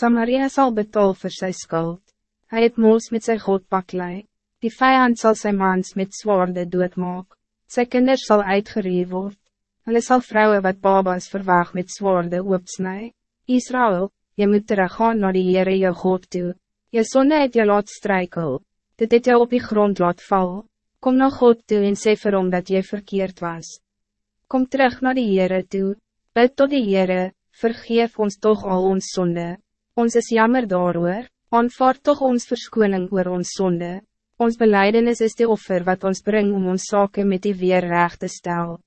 Samaria zal betaal voor zijn schuld. Hij het moos met zijn God baklei. Die vijand zal zijn mans met zwaarde doodmaak. Zijn kinders zal uitgereed worden. Hulle sal vrouwen wat babas verwaag met zwaarde opsnij. Israël, je moet teruggaan naar die Heere jou God toe. Je sonde het je laat strijkel. Dit het jou op die grond laat val. Kom naar God toe en sê vir hom dat je verkeerd was. Kom terug naar die Heere toe. Bid tot die Heere, vergeef ons toch al ons zonde. Ons is jammer daarover, aanvaard toch ons verskoning oor ons zonde. Ons beleidenis is de offer wat ons brengt om ons zaken met die weer recht te stel.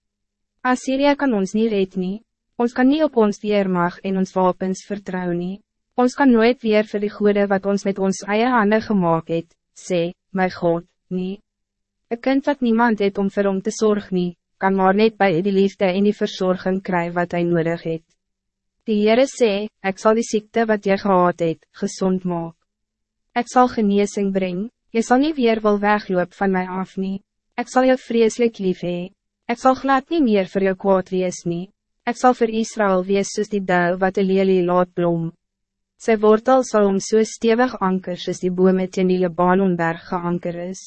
Assyria kan ons niet red nie, ons kan niet op ons weermag en ons wapens vertrouwen nie. Ons kan nooit weer vir die goede wat ons met ons eie hande gemaakt het, sê, my God, nie. Een kind wat niemand het om vir hom te zorgen, nie, kan maar net bij die liefde en die verzorging kry wat hij nodig het. Die Heere sê, ek sal die ziekte wat jy gehad het, gezond maak. Ek sal geneesing brengen. Je zal niet weer wel wegloop van mij af nie. Ik zal je vreselijk lief hee. Ik zal glad niet meer voor jou kwaad wees nie. Ik zal voor Israël wees soos die duil wat de lelie laat blom. Sy wortel zal om so stevig anker soos die bome teen die Libanonberg geanker is.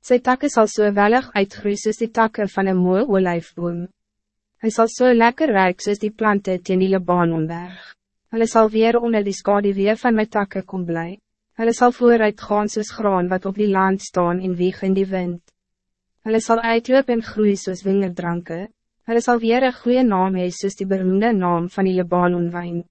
Sy takke sal so wellig uitgroei soos die takke van een mooie olijfboom. Hij zal so lekker rijk soos die planten teen die Libanonberg. Hulle sal weer onder die skadewee van my takke kom blij. Hulle sal vooruit gaan soos graan wat op die land staan en wieg in die wind. Hulle sal uitloop en groei soos wingerdranke. Hulle sal weer een goede naam hee soos die beroemde naam van die Libanonwijn.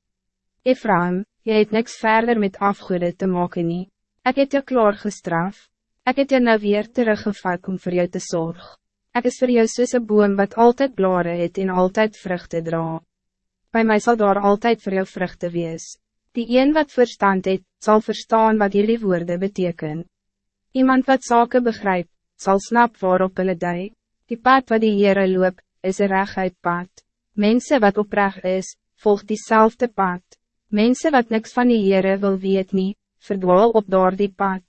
Ephraim, jy het niks verder met afgoede te maken nie. Ek het jou klaar gestraf. Ek het jou nou weer teruggevat om voor jou te zorg. Ek is voor jou soos een boom wat altijd blare het en altijd vruchten dra. Bij mij zal daar altijd voor jou vruchten wees. Die een wat verstand het, zal verstaan wat jullie woorden beteken. Iemand wat zaken begrijpt, zal snap waarop hulle dui. Die pad wat die Heere loop, is een rechuit pad. Mensen wat oprecht is, volgt diezelfde pad. Mensen wat niks van die Heere wil weet nie, verdwaal op door die pad.